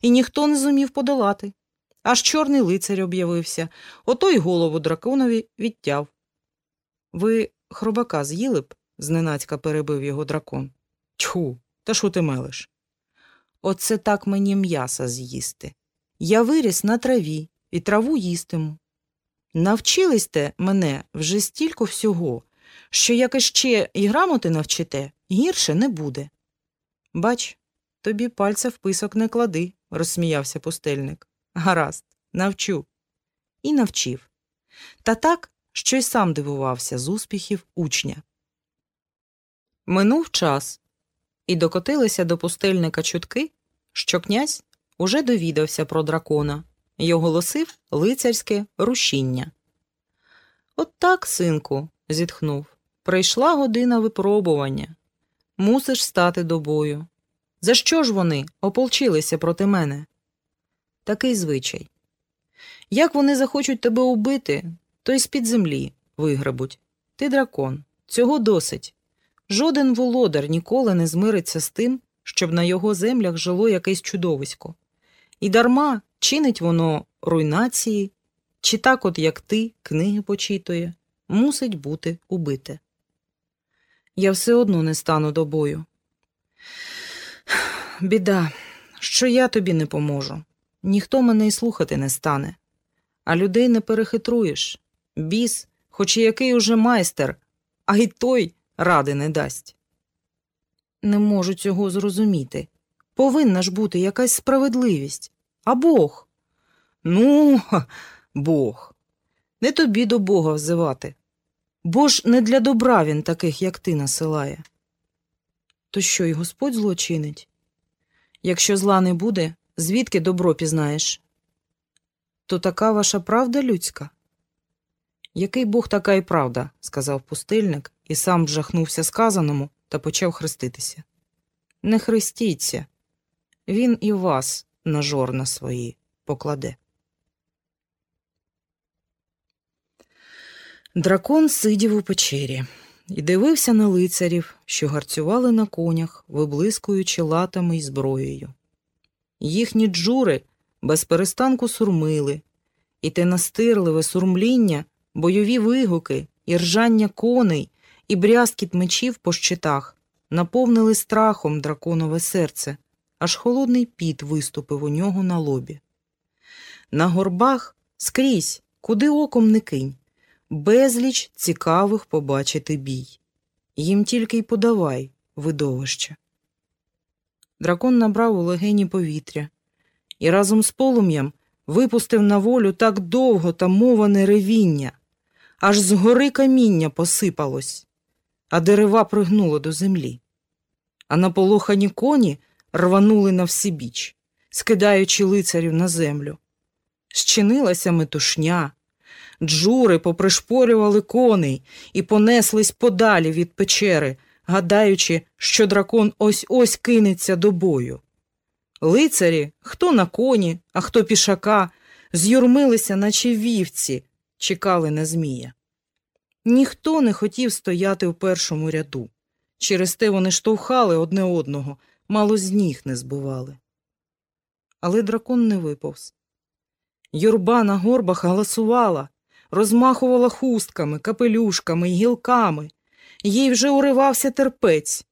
і ніхто не зумів подолати. Аж чорний лицар об'явився, ото й голову драконові відтяв. Ви хробака з'їли б? зненацька перебив його дракон. Тьху, та що ти мелиш? Оце так мені м'яса з'їсти. Я виріс на траві і траву їстиму. Навчились те мене вже стільки всього, що як іще і грамоти навчите, гірше не буде. Бач, тобі пальця в писок не клади, розсміявся пустельник. Гаразд, навчу. І навчив. Та так, що й сам дивувався з успіхів учня. Минув час, і докотилися до пустельника чутки, що князь уже довідався про дракона й оголосив лицарське рушіння. От так, синку, зітхнув, прийшла година випробування. Мусиш стати до бою. За що ж вони ополчилися проти мене? Такий звичай. Як вони захочуть тебе убити, то й з-під землі виграбуть. Ти дракон, цього досить. Жоден володар ніколи не змириться з тим, щоб на його землях жило якесь чудовисько. І дарма чинить воно руйнації, чи так, от як ти, книги почитує, мусить бути убите. Я все одно не стану до бою. Біда, що я тобі не поможу. Ніхто мене й слухати не стане. А людей не перехитруєш. Біс, хоч і який уже майстер, а й той ради не дасть. Не можу цього зрозуміти. Повинна ж бути якась справедливість. А Бог? Ну, Бог. Не тобі до Бога взивати. Бо ж не для добра він таких, як ти, насилає. То що й Господь злочинить? Якщо зла не буде, звідки добро пізнаєш? То така ваша правда людська? Який Бог така й правда, сказав пустильник і сам жахнувся сказаному та почав хреститися. Не хрестіться, він і вас на жорна свої покладе. Дракон сидів у печері і дивився на лицарів, що гарцювали на конях, виблискуючи латами й зброєю. Їхні джури без перестанку сурмили, і те настирливе сурмління, бойові вигуки, і ржання коней, і брязкіт мечів по щитах наповнили страхом драконове серце, аж холодний піт виступив у нього на лобі. На горбах скрізь, куди оком не кинь, безліч цікавих побачити бій. Їм тільки й подавай видовище. Дракон набрав у легені повітря і разом з полум'ям випустив на волю так довго та моване ревіння, аж з гори каміння посипалось, а дерева пригнуло до землі. А наполохані коні рванули на всібіч, скидаючи лицарів на землю. Щинилася метушня, джури попришпорювали коней і понеслись подалі від печери, гадаючи, що дракон ось ось кинеться до бою. Лицарі, хто на коні, а хто пішака, з'юрмилися, наче вівці, чекали на Змія. Ніхто не хотів стояти в першому ряду. Через те вони штовхали одне одного, мало з ніг не збивали. Але дракон не виповз. Юрба на горбах галасувала, розмахувала хустками, капелюшками й гілками. Їй вже уривався терпець.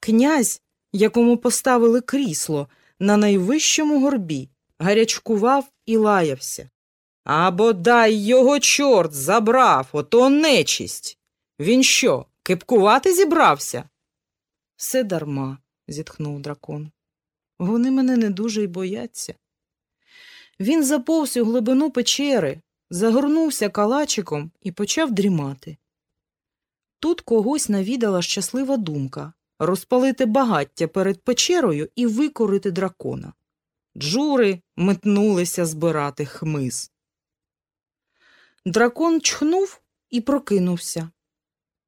Князь, якому поставили крісло на найвищому горбі, гарячкував і лаявся. А бодай його чорт забрав, ото нечість. Він що, кипкувати зібрався? Все дарма, зітхнув дракон. Вони мене не дуже й бояться. Він заповз у глибину печери, загорнувся калачиком і почав дрімати. Тут когось навідала щаслива думка розпалити багаття перед печерою і викорити дракона. Джури метнулися збирати хмиз. Дракон чхнув і прокинувся.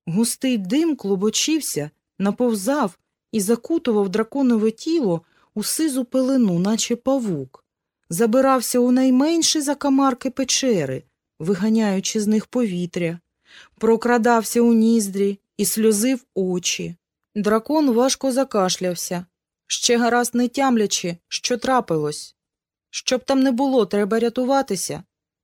Густий дим клубочився, наповзав і закутував драконове тіло у сизу пелену, наче павук, забирався у найменші закамарки печери, виганяючи з них повітря, прокрадався у ніздрі і сльозив очі. Дракон важко закашлявся, ще гаразд не тямлячи, що трапилось. Щоб там не було, треба рятуватися,